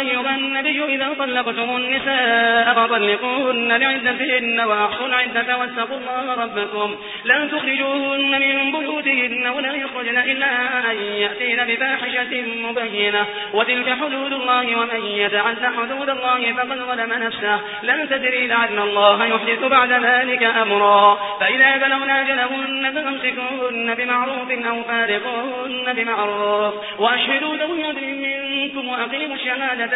أيها النبي إذا طلقتم النساء فطلقوهن لعدتهن وأحصوا العدة واتقوا الله ربكم. لا تخرجوهن من بيوتهن ولا يخرجن إلا أن يأتين بفاحشة مبينة. وتلك حدود الله ومن يتعد حدود الله فقد ظلم نفسه. لا تدري لعل الله يحدث بعد ذلك أمرا. فإذا بلغنا أجلهن فأمسكوهن بمعروف أو فارقوهن بمعروف. وأشهدوا ذوي منكم وأقيموا الشهادة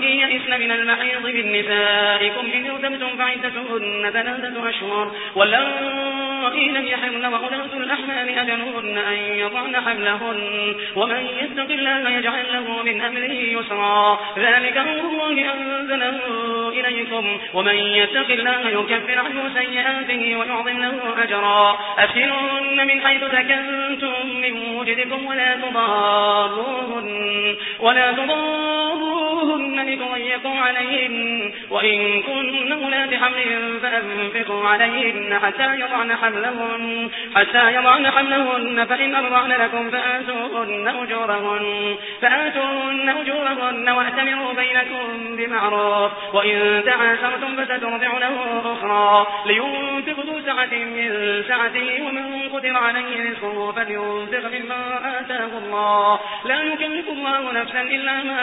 واللائي يئسن من المحيض من إن ارتبتم فعدتهن ثلاثة أشهر. واللائي لم يحمن وأولاة الأحمال أجلهن أن يضعن حملهن. ومن يتق الله يجعل له من أمره يسرا. ذلك أمر الله أنزله إليكم. ومن يتق الله يكفر عنه سيئاته ويعظم له أجرا. أسكنهن من حيث سكنتم من وجدكم ولا تضاروهن. ولا تضاروهن. لتضيقوا عليهن وإن كن أولاد حمل فأنفقوا عليهن حتى يضعن حملهن حتى يضعن حملهن فإن أرضعن لكم فآتوهن أجورهن فآتوهن أجورهن واعتمروا بينكم بمعروف وإن تعاسرتم فسترضع له أخرى لينفق ذو سعة من سعته ومن قدر عليه رزقه فلينفق مما آتاه الله لا يكلف الله نفسا إلا ما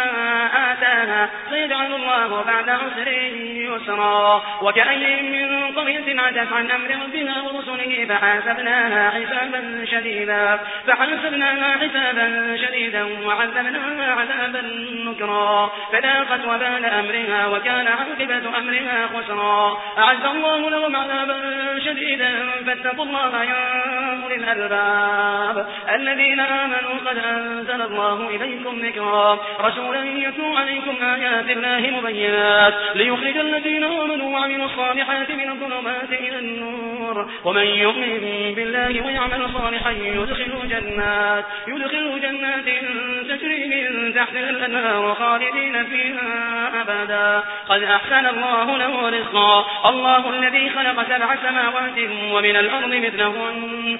آتاها سيجعل الله بعد عسر يسرا. وكأي من قرية عدت عن أمر ربها ورسله فحاسبناها حسابا شديدا. فحاسبناها حسابا شديدا وعذبناها عذابا نكرا. فذاقت وبال أمرها وكان عاقبة أمرها خسرا. أعز الله لهم عذابا شديدا فاتقوا الله يا أولي الألباب الذين آمنوا قد أنزل الله إليكم ذكرا. رسولا يتلو عليكم آيات الله مبينات. ليخرج الذين آمنوا وعملوا الصالحات من الظلمات إلى النور. ومن يؤمن بالله ويعمل صالحا يدخل جنات. يدخل جنات تجري من تحتها الأنهار خالدين فيها أبدا. قد أحسن الله له رزقا. الله الذي خلق سبع سماوات ومن الأرض مثلهن.